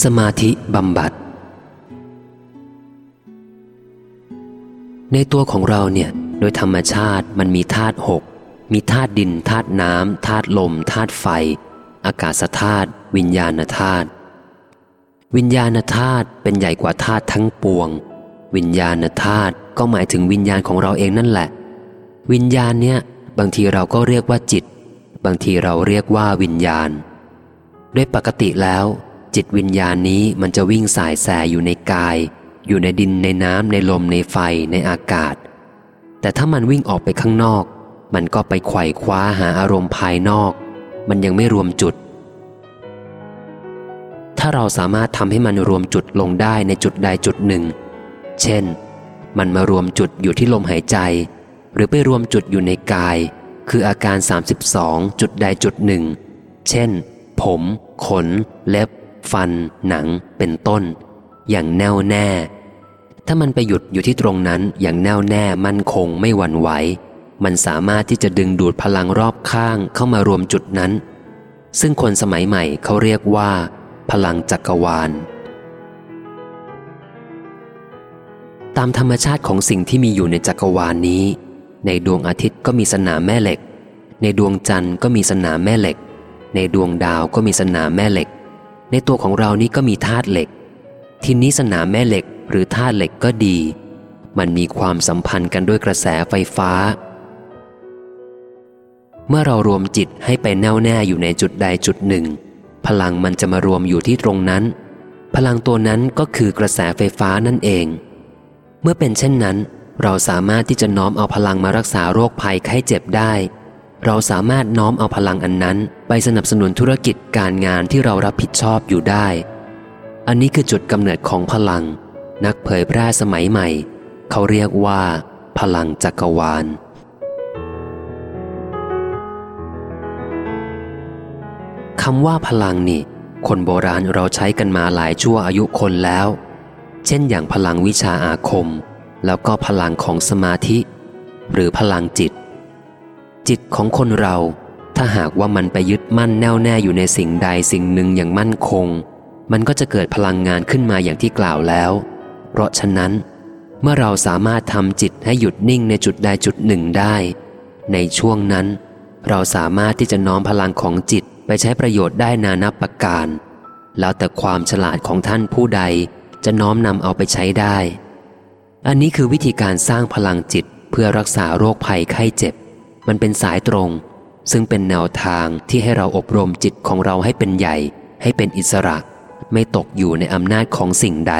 สมาธิบำบัด ในตัวของเราเนี่ย โดยธรรมชาติมันมีธาตุหก มีธาตุดินธาตุน้ำธาตุลมธาตุไฟ อากาศธาตุวิญญาณธาตุวิญญาณธาตุเป็นใหญ่กว่าธาตุทั้งปวง วิญญาณธาตุก็หมายถึงวิญญาณของเราเองนั่นแหละ วิญญาณเนี่ย บางทีเราก็เรียกว่าจิต บางทีเราเรียกว่าวิญญาณ ด้วยปกติแล้ว จิตวิญญาณนี้มันจะวิ่งสายแสอยู่ในกาย อยู่ในดินในน้ำในลมในไฟในอากาศ แต่ถ้ามันวิ่งออกไปข้างนอก มันก็ไปไขว่คว้าหาอารมณ์ภายนอก มันยังไม่รวมจุด ถ้าเราสามารถทำให้มันรวมจุดลงได้ในจุดใดจุดหนึ่ง เช่น มันมารวมจุดอยู่ที่ลมหายใจ หรือไปรวมจุดอยู่ในกาย คืออาการ 32 จุดใดจุดหนึ่ง เช่น ผม ขน เล็บ ฟัน หนัง เป็นต้น อย่างแน่วแน่ ถ้ามันไปหยุดอยู่ที่ตรงนั้นอย่างแน่วแน่มั่นคงไม่หวั่นไหว มันสามารถที่จะดึงดูดพลังรอบข้างเข้ามารวมจุดนั้น ซึ่งคนสมัยใหม่เขาเรียกว่า พลังจักรวาล ตามธรรมชาติของสิ่งที่มีอยู่ในจักรวาลนนี้ ในดวงอาทิตย์ก็มีสนามแม่เหล็ก ในดวงจันทร์ก็มีสนามแม่เหล็ก ในดวงดาวก็มีสนามแม่เหล็ก ในตัวของเรานี้ก็มีธาตุเหล็ก ทีนี้สนามแม่เหล็กหรือธาตุเหล็กก็ดี มันมีความสัมพันธ์กันด้วยกระแสไฟฟ้า เมื่อเรารวมจิตให้ไปแน่วแน่อยู่ในจุดใดจุดหนึ่ง พลังมันจะมารวมอยู่ที่ตรงนั้น พลังตัวนั้นก็คือกระแสไฟฟ้านั่นเอง เมื่อเป็นเช่นนั้น เราสามารถที่จะน้อมเอาพลังมารักษาโรคภัยไข้เจ็บได้ เราสามารถน้อมเอาพลังอันนั้น ไปสนับสนุนธุรกิจการงานที่เรารับผิดชอบอยู่ได้ อันนี้คือจุดกำเนิดของพลัง นักเผยแพร่สมัยใหม่ เขาเรียกว่า พลังจักรวาล คำว่าพลังนี่ คนโบราณเราใช้กันมาหลายชั่วอายุคนแล้ว เช่นอย่างพลังวิชาอาคม แล้วก็พลังของสมาธิ หรือพลังจิต จิตของคนเรา ถ้าหากว่ามันไปยึดมั่นแน่วแน่อยู่ในสิ่งใดสิ่งหนึ่งอย่างมั่นคง มันก็จะเกิดพลังงานขึ้นมาอย่างที่กล่าวแล้ว เพราะฉะนั้น เมื่อเราสามารถทำจิตให้หยุดนิ่งในจุดใดจุดหนึ่งได้ ในช่วงนั้น เราสามารถที่จะน้อมพลังของจิตไปใช้ประโยชน์ได้นานับประการ แล้วแต่ความฉลาดของท่านผู้ใดจะน้อมนำเอาไปใช้ได้ อันนี้คือวิธีการสร้างพลังจิตเพื่อรักษาโรคภัยไข้เจ็บ มันเป็นสายตรง ซึ่งเป็นแนวทางที่ให้เราอบรมจิตของเราให้เป็นใหญ่ ให้เป็นอิสระ ไม่ตกอยู่ในอำนาจของสิ่งใด